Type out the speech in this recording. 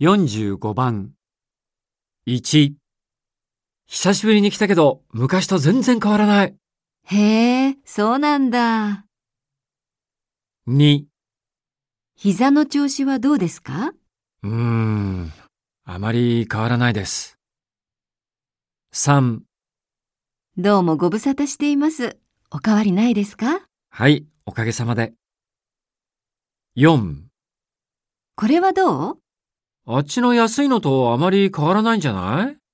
45番。1。久しぶりに来たけど、昔と全然変わらない。へえ、そうなんだ。2。膝の調子はどうですか？うーん。あまり変わらないです。3。どうもご無沙汰しています。お変わりないですか？はい、おかげさまで。4。これはどう？あっちの安いのとあまり変わらないんじゃない？